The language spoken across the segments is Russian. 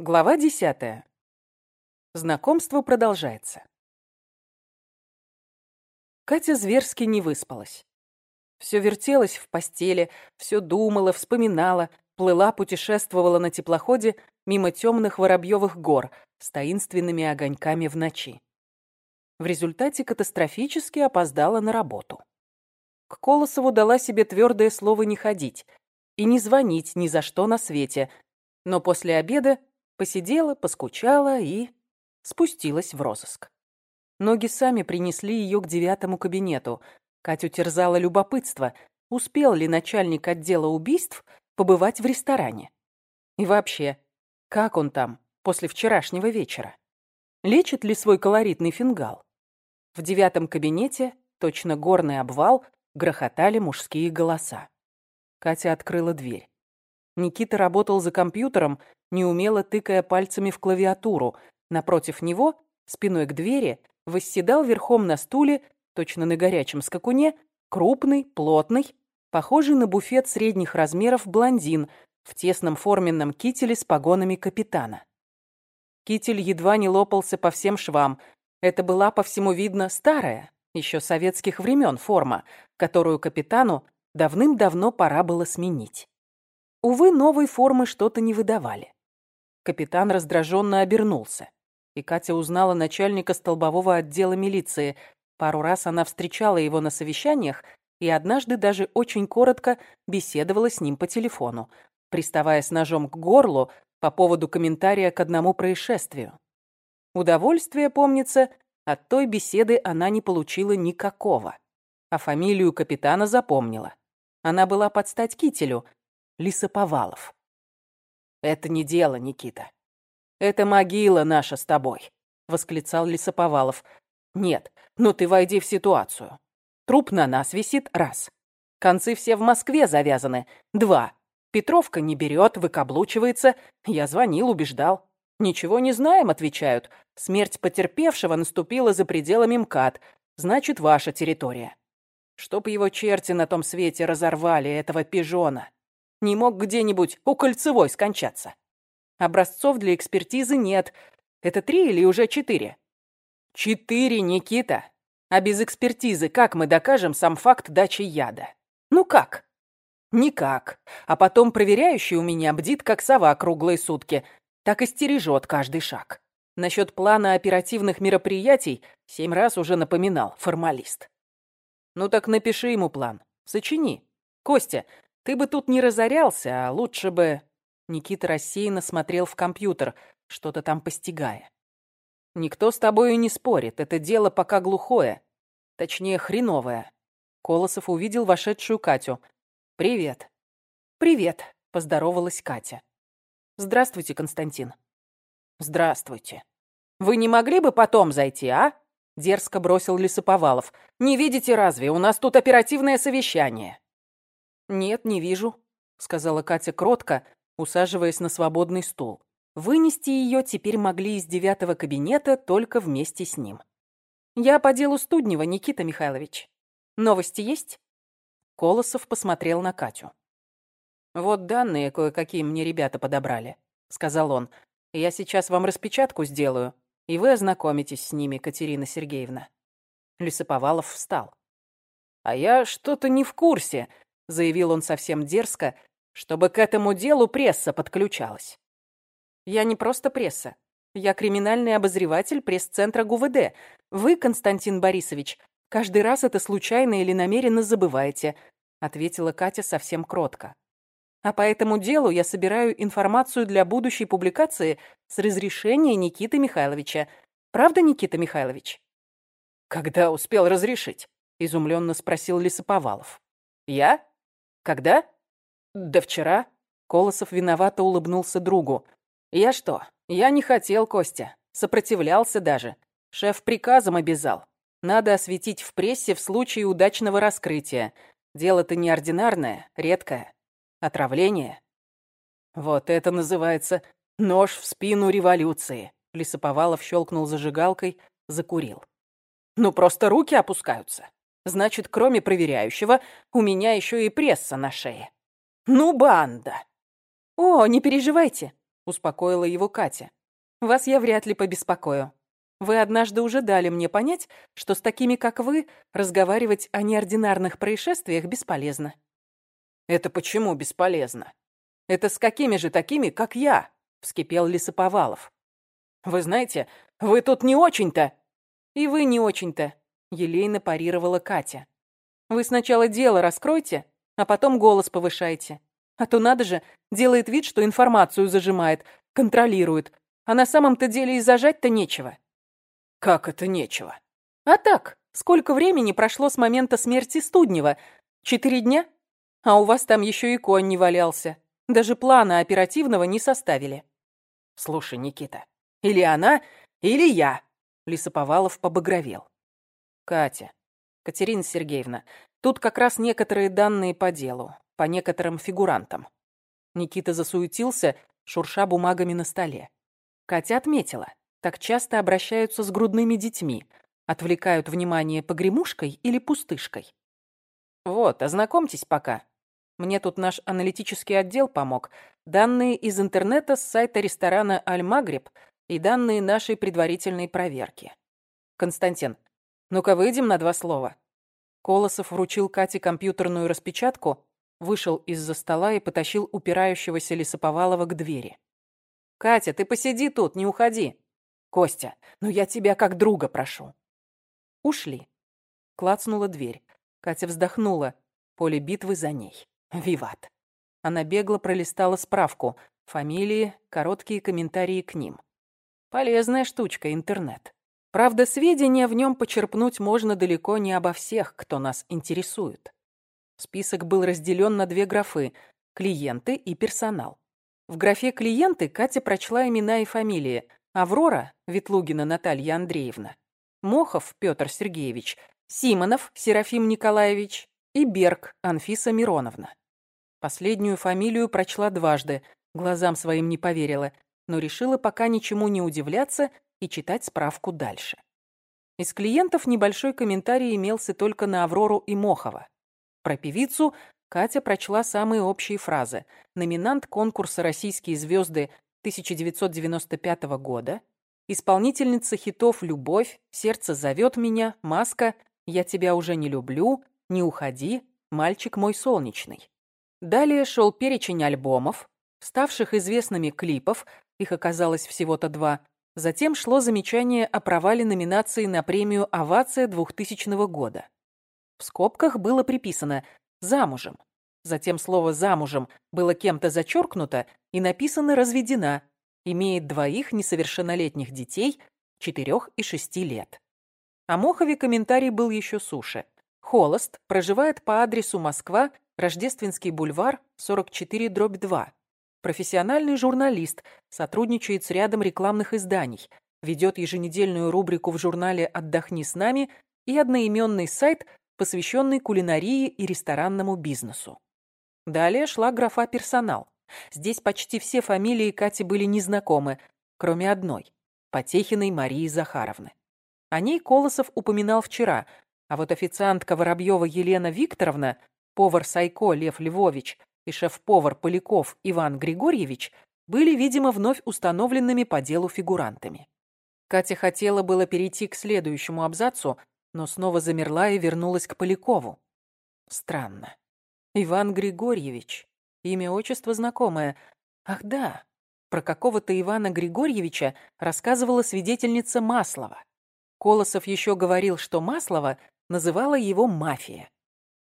Глава десятая. Знакомство продолжается. Катя зверски не выспалась. Все вертелась в постели, все думала, вспоминала, плыла, путешествовала на теплоходе мимо темных Воробьевых гор с таинственными огоньками в ночи. В результате катастрофически опоздала на работу. К Колосову дала себе твердое слово не ходить и не звонить ни за что на свете, но после обеда Посидела, поскучала и спустилась в розыск. Ноги сами принесли ее к девятому кабинету. Катю терзало любопытство, успел ли начальник отдела убийств побывать в ресторане. И вообще, как он там после вчерашнего вечера? Лечит ли свой колоритный фингал? В девятом кабинете, точно горный обвал, грохотали мужские голоса. Катя открыла дверь. Никита работал за компьютером, неумело тыкая пальцами в клавиатуру. Напротив него, спиной к двери, восседал верхом на стуле, точно на горячем скакуне, крупный, плотный, похожий на буфет средних размеров блондин в тесном форменном кителе с погонами капитана. Китель едва не лопался по всем швам. Это была, по всему видно, старая, еще советских времен форма, которую капитану давным-давно пора было сменить. Увы, новой формы что-то не выдавали. Капитан раздраженно обернулся. И Катя узнала начальника столбового отдела милиции. Пару раз она встречала его на совещаниях и однажды даже очень коротко беседовала с ним по телефону, приставая с ножом к горлу по поводу комментария к одному происшествию. Удовольствия, помнится, от той беседы она не получила никакого. А фамилию капитана запомнила. Она была под стать кителю — Лисоповалов. «Это не дело, Никита. Это могила наша с тобой», — восклицал Лисоповалов. «Нет, ну ты войди в ситуацию. Труп на нас висит, раз. Концы все в Москве завязаны, два. Петровка не берет, выкаблучивается. Я звонил, убеждал. Ничего не знаем, отвечают. Смерть потерпевшего наступила за пределами МКАД. Значит, ваша территория. Чтоб его черти на том свете разорвали этого пижона не мог где-нибудь у Кольцевой скончаться. Образцов для экспертизы нет. Это три или уже четыре? Четыре, Никита. А без экспертизы как мы докажем сам факт дачи яда? Ну как? Никак. А потом проверяющий у меня бдит, как сова круглые сутки. Так и стережет каждый шаг. Насчет плана оперативных мероприятий семь раз уже напоминал формалист. Ну так напиши ему план. Сочини. Костя, ты бы тут не разорялся, а лучше бы...» Никита рассеянно смотрел в компьютер, что-то там постигая. «Никто с тобою не спорит, это дело пока глухое. Точнее, хреновое». Колосов увидел вошедшую Катю. «Привет». «Привет», — поздоровалась Катя. «Здравствуйте, Константин». «Здравствуйте. Вы не могли бы потом зайти, а?» Дерзко бросил Лисоповалов. «Не видите разве? У нас тут оперативное совещание». «Нет, не вижу», — сказала Катя кротко, усаживаясь на свободный стул. Вынести ее теперь могли из девятого кабинета только вместе с ним. «Я по делу Студнева, Никита Михайлович. Новости есть?» Колосов посмотрел на Катю. «Вот данные кое-какие мне ребята подобрали», — сказал он. «Я сейчас вам распечатку сделаю, и вы ознакомитесь с ними, Катерина Сергеевна». Лисоповалов встал. «А я что-то не в курсе», заявил он совсем дерзко, чтобы к этому делу пресса подключалась. Я не просто пресса. Я криминальный обозреватель пресс-центра ГУВД. Вы, Константин Борисович, каждый раз это случайно или намеренно забываете, ответила Катя совсем кротко. А по этому делу я собираю информацию для будущей публикации с разрешения Никиты Михайловича. Правда, Никита Михайлович? Когда успел разрешить? изумленно спросил Лисоповалов. Я? Когда? Да вчера. Колосов виновато улыбнулся другу. Я что? Я не хотел, Костя. Сопротивлялся даже. Шеф приказом обязал. Надо осветить в прессе в случае удачного раскрытия. Дело-то неординарное, редкое. Отравление. Вот это называется нож в спину революции. Лисоповалов щелкнул зажигалкой, закурил. Ну, просто руки опускаются. Значит, кроме проверяющего, у меня еще и пресса на шее. Ну, банда. О, не переживайте, успокоила его Катя. «Вас я вряд ли побеспокою. Вы однажды уже дали мне понять, что с такими, как вы, разговаривать о неординарных происшествиях бесполезно». «Это почему бесполезно? Это с какими же такими, как я?» — вскипел Лисоповалов. «Вы знаете, вы тут не очень-то...» «И вы не очень-то», — елейно парировала Катя. «Вы сначала дело раскройте, а потом голос повышайте. А то надо же, делает вид, что информацию зажимает, контролирует, а на самом-то деле и зажать-то нечего». «Как это нечего?» «А так, сколько времени прошло с момента смерти Студнева? Четыре дня? А у вас там еще и конь не валялся. Даже плана оперативного не составили». «Слушай, Никита, или она, или я», — Лисоповалов побагровел. «Катя, Катерина Сергеевна, тут как раз некоторые данные по делу по некоторым фигурантам. Никита засуетился, шурша бумагами на столе. Катя отметила, так часто обращаются с грудными детьми, отвлекают внимание погремушкой или пустышкой. Вот, ознакомьтесь пока. Мне тут наш аналитический отдел помог. Данные из интернета с сайта ресторана «Аль-Магриб» и данные нашей предварительной проверки. Константин, ну-ка выйдем на два слова. Колосов вручил Кате компьютерную распечатку вышел из-за стола и потащил упирающегося Лисоповалова к двери. «Катя, ты посиди тут, не уходи!» «Костя, ну я тебя как друга прошу!» Ушли. Клацнула дверь. Катя вздохнула. Поле битвы за ней. Виват. Она бегло пролистала справку. Фамилии, короткие комментарии к ним. Полезная штучка интернет. Правда, сведения в нем почерпнуть можно далеко не обо всех, кто нас интересует. Список был разделен на две графы – клиенты и персонал. В графе «клиенты» Катя прочла имена и фамилии. Аврора – Ветлугина Наталья Андреевна. Мохов Петр Сергеевич. Симонов Серафим Николаевич. И Берг Анфиса Мироновна. Последнюю фамилию прочла дважды, глазам своим не поверила, но решила пока ничему не удивляться и читать справку дальше. Из клиентов небольшой комментарий имелся только на Аврору и Мохова. Про певицу Катя прочла самые общие фразы. Номинант конкурса «Российские звезды» 1995 года, исполнительница хитов «Любовь», «Сердце зовет меня», «Маска», «Я тебя уже не люблю», «Не уходи», «Мальчик мой солнечный». Далее шел перечень альбомов, ставших известными клипов, их оказалось всего-то два. Затем шло замечание о провале номинации на премию «Овация» 2000 года. В скобках было приписано «замужем». Затем слово «замужем» было кем-то зачеркнуто и написано «разведена», имеет двоих несовершеннолетних детей, четырех и шести лет. О Мохове комментарий был еще суше. Холост проживает по адресу Москва, Рождественский бульвар, 44 дробь 2. Профессиональный журналист, сотрудничает с рядом рекламных изданий, ведет еженедельную рубрику в журнале «Отдохни с нами» и одноименный сайт посвященный кулинарии и ресторанному бизнесу. Далее шла графа «Персонал». Здесь почти все фамилии Кати были незнакомы, кроме одной – Потехиной Марии Захаровны. О ней Колосов упоминал вчера, а вот официантка Воробьева Елена Викторовна, повар Сайко Лев Львович и шеф-повар Поляков Иван Григорьевич были, видимо, вновь установленными по делу фигурантами. Катя хотела было перейти к следующему абзацу, но снова замерла и вернулась к Полякову. Странно. Иван Григорьевич. Имя, отчество знакомое. Ах да, про какого-то Ивана Григорьевича рассказывала свидетельница Маслова. Колосов еще говорил, что Маслова называла его мафия.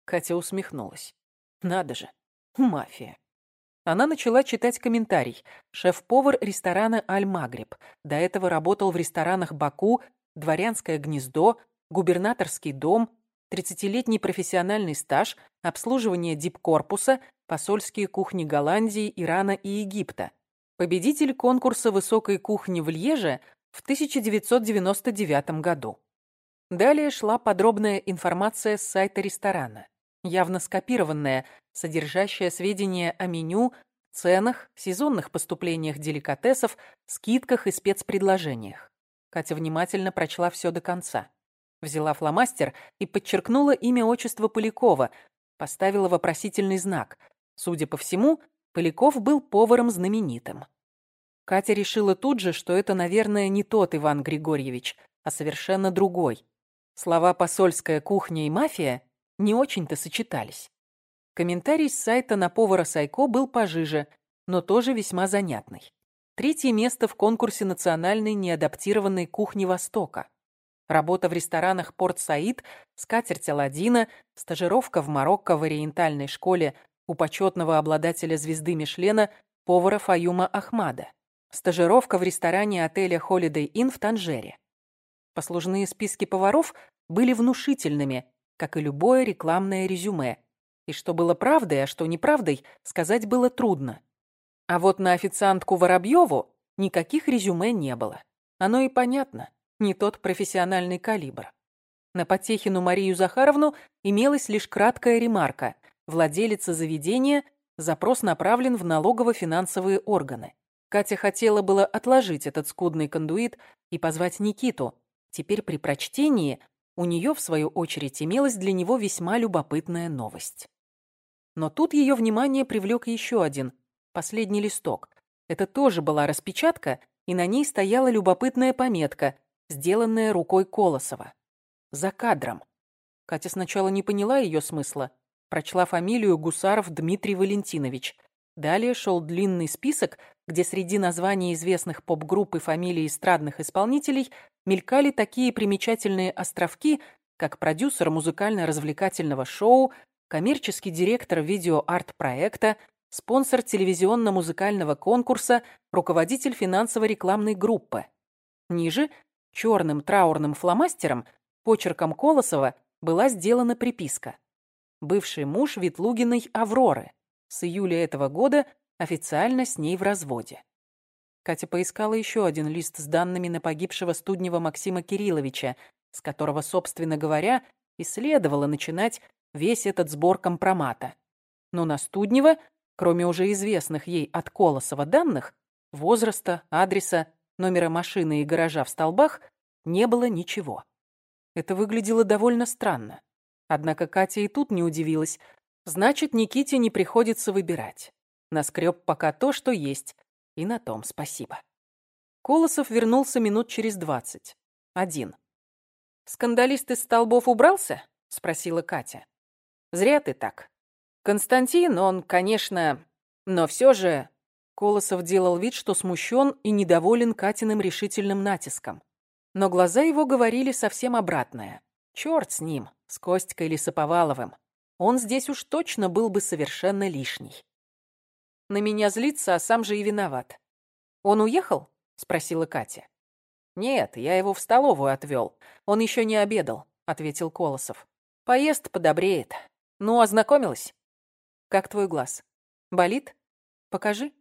Катя усмехнулась. Надо же, мафия. Она начала читать комментарий. Шеф-повар ресторана «Аль-Магриб». До этого работал в ресторанах «Баку», «Дворянское гнездо», губернаторский дом, 30-летний профессиональный стаж, обслуживание дипкорпуса, посольские кухни Голландии, Ирана и Египта. Победитель конкурса высокой кухни в Льеже в 1999 году. Далее шла подробная информация с сайта ресторана, явно скопированная, содержащая сведения о меню, ценах, сезонных поступлениях деликатесов, скидках и спецпредложениях. Катя внимательно прочла все до конца. Взяла фломастер и подчеркнула имя отчества Полякова, поставила вопросительный знак. Судя по всему, Поляков был поваром знаменитым. Катя решила тут же, что это, наверное, не тот Иван Григорьевич, а совершенно другой. Слова «посольская кухня» и «мафия» не очень-то сочетались. Комментарий с сайта на повара Сайко был пожиже, но тоже весьма занятный. Третье место в конкурсе национальной неадаптированной кухни Востока. Работа в ресторанах Порт-Саид, скатерть Аладдина, стажировка в Марокко в ориентальной школе у почетного обладателя звезды Мишлена повара Фаюма Ахмада. Стажировка в ресторане отеля Holiday Inn в Танжере. Послужные списки поваров были внушительными, как и любое рекламное резюме. И что было правдой, а что неправдой, сказать было трудно. А вот на официантку Воробьеву никаких резюме не было. Оно и понятно, не тот профессиональный калибр. На Потехину Марию Захаровну имелась лишь краткая ремарка. Владелица заведения, запрос направлен в налогово-финансовые органы. Катя хотела было отложить этот скудный кондуит и позвать Никиту. Теперь при прочтении у нее, в свою очередь, имелась для него весьма любопытная новость. Но тут ее внимание привлек еще один, последний листок. Это тоже была распечатка, и на ней стояла любопытная пометка, сделанная рукой Колосова. За кадром. Катя сначала не поняла ее смысла. Прочла фамилию Гусаров Дмитрий Валентинович. Далее шел длинный список, где среди названий известных поп-групп и фамилий эстрадных исполнителей мелькали такие примечательные островки, как продюсер музыкально-развлекательного шоу, коммерческий директор видео-арт-проекта, спонсор телевизионно-музыкального конкурса, руководитель финансово-рекламной группы. Ниже, черным траурным фломастером, почерком Колосова, была сделана приписка. Бывший муж Ветлугиной Авроры. С июля этого года официально с ней в разводе. Катя поискала еще один лист с данными на погибшего студнева Максима Кирилловича, с которого, собственно говоря, и следовало начинать весь этот сбор компромата. Но на Студнева, кроме уже известных ей от Колосова данных, возраста, адреса, номера машины и гаража в столбах, не было ничего. Это выглядело довольно странно. Однако Катя и тут не удивилась. Значит, Никите не приходится выбирать. Наскреб пока то, что есть, и на том спасибо. Колосов вернулся минут через двадцать. Один. «Скандалист из столбов убрался?» — спросила Катя. «Зря ты так. Константин, он, конечно... Но все же...» Колосов делал вид, что смущен и недоволен Катиным решительным натиском. Но глаза его говорили совсем обратное. Черт с ним, с Костькой Лисоповаловым. Он здесь уж точно был бы совершенно лишний. На меня злится, а сам же и виноват. «Он уехал?» — спросила Катя. «Нет, я его в столовую отвел. Он еще не обедал», — ответил Колосов. «Поезд подобреет. Ну, ознакомилась?» «Как твой глаз? Болит? Покажи».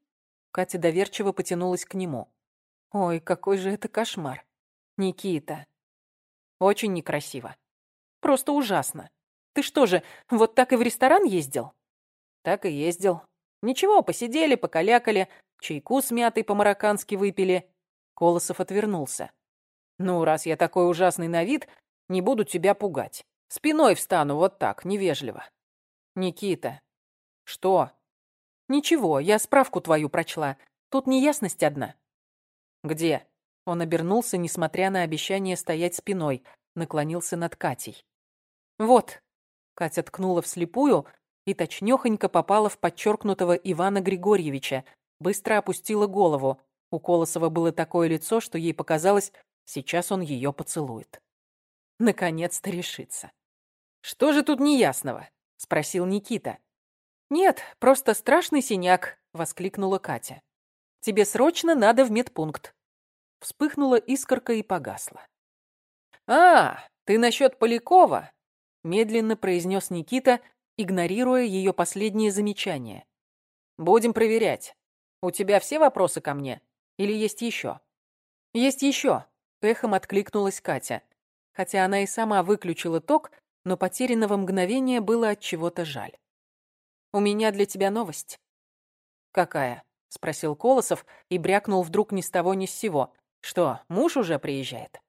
Катя доверчиво потянулась к нему. «Ой, какой же это кошмар. Никита. Очень некрасиво. Просто ужасно. Ты что же, вот так и в ресторан ездил?» «Так и ездил. Ничего, посидели, покалякали, чайку с мятой по-мароккански выпили. Колосов отвернулся. Ну, раз я такой ужасный на вид, не буду тебя пугать. Спиной встану вот так, невежливо. Никита. Что? Ничего, я справку твою прочла. Тут неясность одна. Где? Он обернулся, несмотря на обещание стоять спиной, наклонился над Катей. Вот. Катя ткнула вслепую, и точнёхонько попала в подчеркнутого Ивана Григорьевича, быстро опустила голову. У Колосова было такое лицо, что ей показалось, сейчас он ее поцелует. Наконец-то решится. «Что же тут неясного?» — спросил Никита. «Нет, просто страшный синяк», — воскликнула Катя. «Тебе срочно надо в медпункт». Вспыхнула искорка и погасла. «А, ты насчет Полякова?» — медленно произнес Никита, игнорируя ее последнее замечание. «Будем проверять. У тебя все вопросы ко мне? Или есть еще?» «Есть еще», — эхом откликнулась Катя. Хотя она и сама выключила ток, но потерянного мгновения было от чего-то жаль. «У меня для тебя новость». «Какая?» — спросил Колосов и брякнул вдруг ни с того ни с сего. «Что, муж уже приезжает?»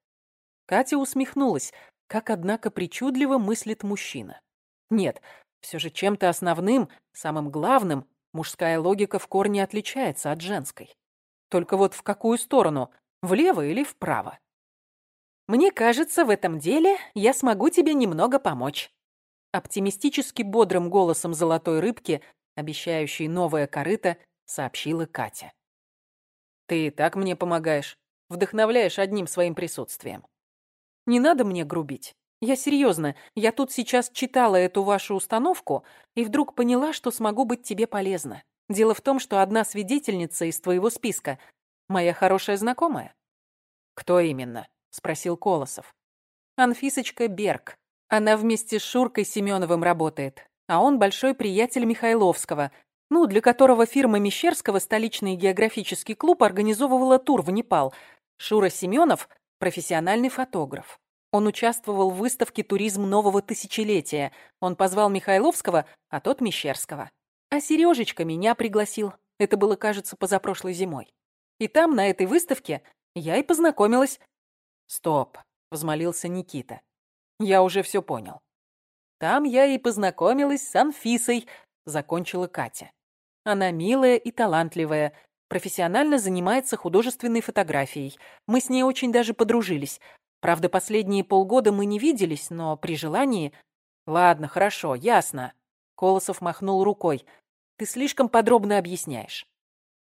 Катя усмехнулась, как, однако, причудливо мыслит мужчина. Нет, все же чем-то основным, самым главным, мужская логика в корне отличается от женской. Только вот в какую сторону? Влево или вправо? Мне кажется, в этом деле я смогу тебе немного помочь. Оптимистически бодрым голосом золотой рыбки, обещающей новое корыто, сообщила Катя. Ты и так мне помогаешь, вдохновляешь одним своим присутствием. Не надо мне грубить. Я серьезно, я тут сейчас читала эту вашу установку и вдруг поняла, что смогу быть тебе полезна. Дело в том, что одна свидетельница из твоего списка — моя хорошая знакомая». «Кто именно?» — спросил Колосов. «Анфисочка Берг. Она вместе с Шуркой Семеновым работает, а он большой приятель Михайловского, ну, для которого фирма Мещерского столичный географический клуб организовывала тур в Непал. Шура Семенов — профессиональный фотограф. Он участвовал в выставке «Туризм нового тысячелетия». Он позвал Михайловского, а тот Мещерского. А Сережечка меня пригласил. Это было, кажется, позапрошлой зимой. И там, на этой выставке, я и познакомилась... Стоп, взмолился Никита. Я уже все понял. Там я и познакомилась с Анфисой, закончила Катя. Она милая и талантливая, профессионально занимается художественной фотографией. Мы с ней очень даже подружились. Правда, последние полгода мы не виделись, но при желании... Ладно, хорошо, ясно. Колосов махнул рукой. Ты слишком подробно объясняешь.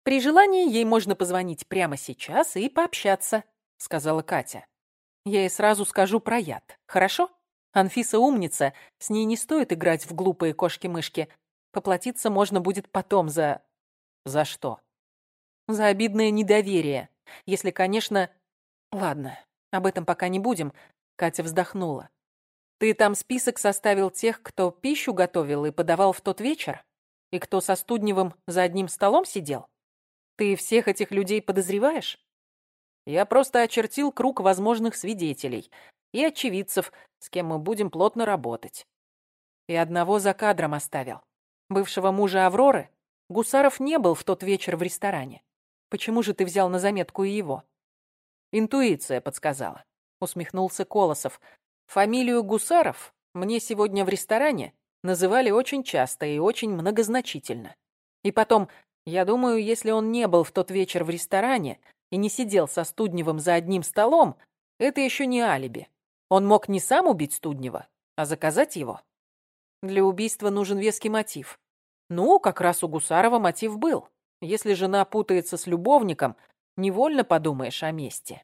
При желании ей можно позвонить прямо сейчас и пообщаться, сказала Катя. Я ей сразу скажу про яд, хорошо? Анфиса умница, с ней не стоит играть в глупые кошки-мышки. Поплатиться можно будет потом за... За что? За обидное недоверие. Если, конечно... Ладно, об этом пока не будем. Катя вздохнула. Ты там список составил тех, кто пищу готовил и подавал в тот вечер? И кто со Студневым за одним столом сидел? Ты всех этих людей подозреваешь? Я просто очертил круг возможных свидетелей и очевидцев, с кем мы будем плотно работать. И одного за кадром оставил. Бывшего мужа Авроры Гусаров не был в тот вечер в ресторане. Почему же ты взял на заметку и его? Интуиция подсказала. Усмехнулся Колосов. Фамилию Гусаров мне сегодня в ресторане называли очень часто и очень многозначительно. И потом, я думаю, если он не был в тот вечер в ресторане и не сидел со Студневым за одним столом, это еще не алиби. Он мог не сам убить Студнева, а заказать его. Для убийства нужен веский мотив. Ну, как раз у Гусарова мотив был. Если жена путается с любовником, невольно подумаешь о мести.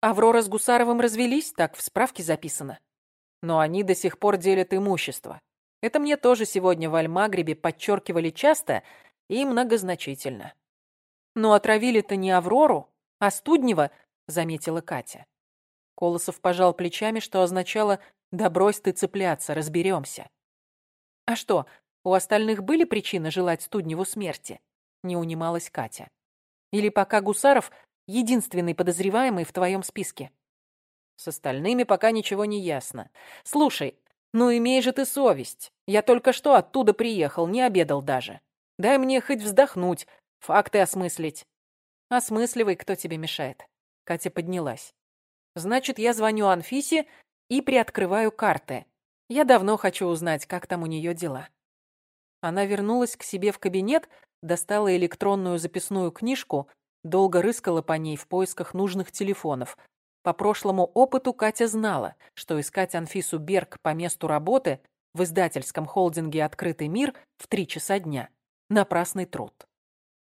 Аврора с Гусаровым развелись, так в справке записано. Но они до сих пор делят имущество. Это мне тоже сегодня в Альмагребе подчеркивали часто и многозначительно. Но отравили-то не Аврору, а Студнева, заметила Катя. Колосов пожал плечами, что означало «да брось ты цепляться, разберемся». «А что, у остальных были причины желать Студневу смерти?» не унималась Катя. «Или пока Гусаров единственный подозреваемый в твоем списке?» «С остальными пока ничего не ясно. Слушай, «Ну, имей же ты совесть. Я только что оттуда приехал, не обедал даже. Дай мне хоть вздохнуть, факты осмыслить». «Осмысливай, кто тебе мешает». Катя поднялась. «Значит, я звоню Анфисе и приоткрываю карты. Я давно хочу узнать, как там у нее дела». Она вернулась к себе в кабинет, достала электронную записную книжку, долго рыскала по ней в поисках нужных телефонов, по прошлому опыту Катя знала, что искать Анфису Берг по месту работы в издательском холдинге «Открытый мир» в три часа дня – напрасный труд.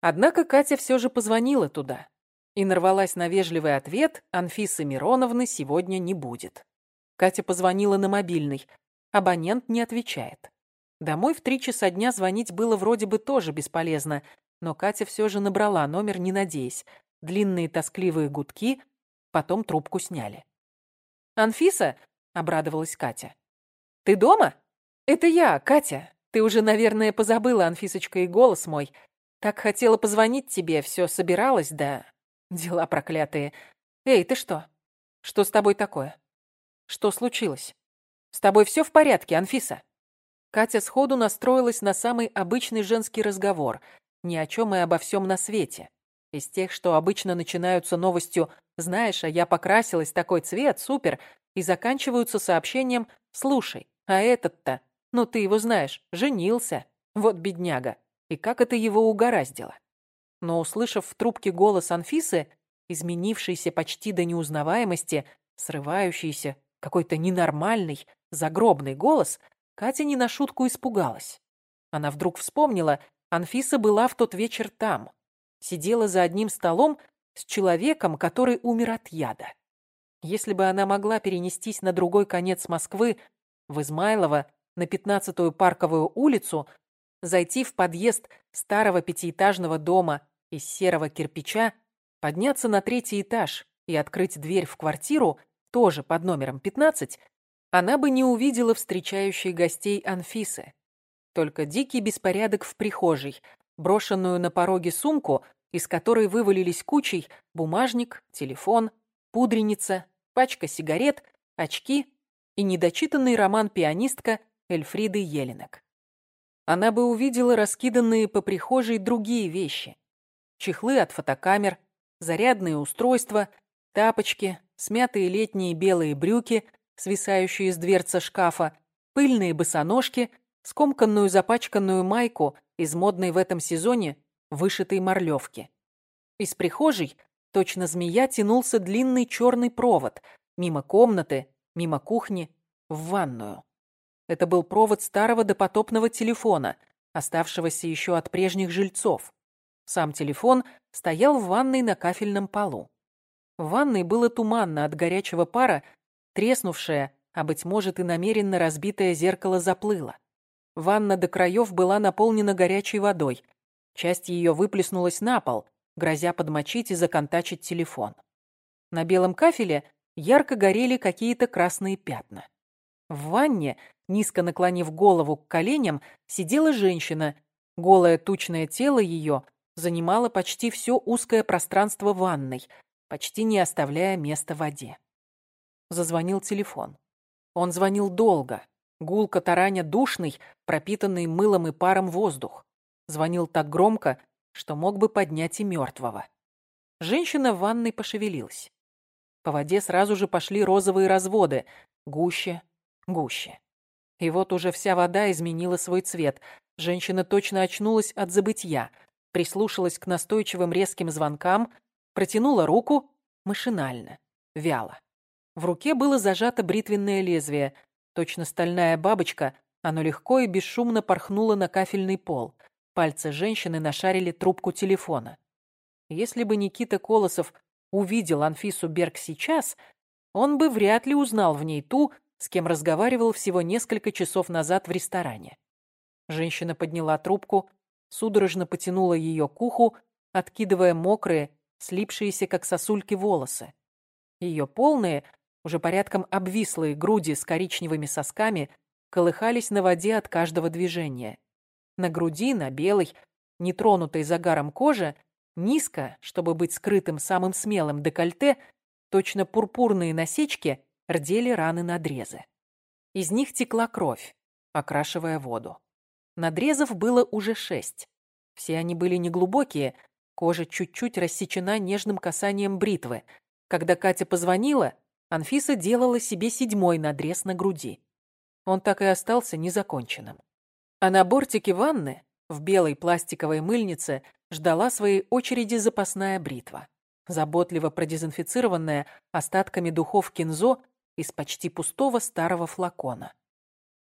Однако Катя все же позвонила туда и нарвалась на вежливый ответ «Анфисы Мироновны сегодня не будет». Катя позвонила на мобильный. Абонент не отвечает. Домой в три часа дня звонить было вроде бы тоже бесполезно, но Катя все же набрала номер, не надеясь. Длинные тоскливые гудки – Потом трубку сняли. «Анфиса?» — обрадовалась Катя. «Ты дома?» «Это я, Катя. Ты уже, наверное, позабыла, Анфисочка, и голос мой. Так хотела позвонить тебе, все собиралась, да... Дела проклятые. Эй, ты что? Что с тобой такое? Что случилось? С тобой все в порядке, Анфиса?» Катя сходу настроилась на самый обычный женский разговор, ни о чем и обо всем на свете. Из тех, что обычно начинаются новостью «Знаешь, а я покрасилась, такой цвет, супер!» и заканчиваются сообщением «Слушай, а этот-то, ну ты его знаешь, женился, вот бедняга, и как это его угораздило?» Но, услышав в трубке голос Анфисы, изменившийся почти до неузнаваемости, срывающийся, какой-то ненормальный, загробный голос, Катя не на шутку испугалась. Она вдруг вспомнила, Анфиса была в тот вечер там, сидела за одним столом с человеком, который умер от яда. Если бы она могла перенестись на другой конец Москвы, в Измайлово, на пятнадцатую Парковую улицу, зайти в подъезд старого пятиэтажного дома из серого кирпича, подняться на третий этаж и открыть дверь в квартиру, тоже под номером 15, она бы не увидела встречающей гостей Анфисы. Только дикий беспорядок в прихожей, брошенную на пороге сумку, из которой вывалились кучей бумажник, телефон, пудреница, пачка сигарет, очки и недочитанный роман «Пианистка» Эльфриды Еленок. Она бы увидела раскиданные по прихожей другие вещи. Чехлы от фотокамер, зарядные устройства, тапочки, смятые летние белые брюки, свисающие с дверца шкафа, пыльные босоножки, скомканную запачканную майку из модной в этом сезоне вышитой морлевки. Из прихожей, точно змея, тянулся длинный черный провод, мимо комнаты, мимо кухни, в ванную. Это был провод старого допотопного телефона, оставшегося еще от прежних жильцов. Сам телефон стоял в ванной на кафельном полу. В ванной было туманно от горячего пара, треснувшее, а, быть может, и намеренно разбитое зеркало заплыло. Ванна до краев была наполнена горячей водой. Часть ее выплеснулась на пол, грозя подмочить и законтачить телефон. На белом кафеле ярко горели какие-то красные пятна. В ванне, низко наклонив голову к коленям, сидела женщина. Голое тучное тело ее занимало почти все узкое пространство ванной, почти не оставляя места воде. Зазвонил телефон. Он звонил долго, гулко тараня душный, пропитанный мылом и паром воздух. Звонил так громко, что мог бы поднять и мертвого. Женщина в ванной пошевелилась. По воде сразу же пошли розовые разводы, гуще, гуще. И вот уже вся вода изменила свой цвет. Женщина точно очнулась от забытья, прислушалась к настойчивым резким звонкам, протянула руку машинально, вяло. В руке было зажато бритвенное лезвие. Точно стальная бабочка, оно легко и бесшумно порхнуло на кафельный пол. Пальцы женщины нашарили трубку телефона. Если бы Никита Колосов увидел Анфису Берг сейчас, он бы вряд ли узнал в ней ту, с кем разговаривал всего несколько часов назад в ресторане. Женщина подняла трубку, судорожно потянула ее к уху, откидывая мокрые, слипшиеся как сосульки волосы. Ее полные, уже порядком обвислые груди с коричневыми сосками колыхались на воде от каждого движения. На груди, на белой, нетронутой загаром коже, низко, чтобы быть скрытым самым смелым декольте, точно пурпурные насечки рдели раны-надрезы. Из них текла кровь, окрашивая воду. Надрезов было уже шесть. Все они были неглубокие, кожа чуть-чуть рассечена нежным касанием бритвы. Когда Катя позвонила, Анфиса делала себе седьмой надрез на груди. Он так и остался незаконченным. А на бортике ванны, в белой пластиковой мыльнице, ждала своей очереди запасная бритва, заботливо продезинфицированная остатками духов кинзо из почти пустого старого флакона.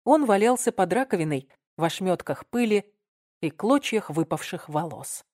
Он валялся под раковиной в ошметках пыли и клочьях выпавших волос.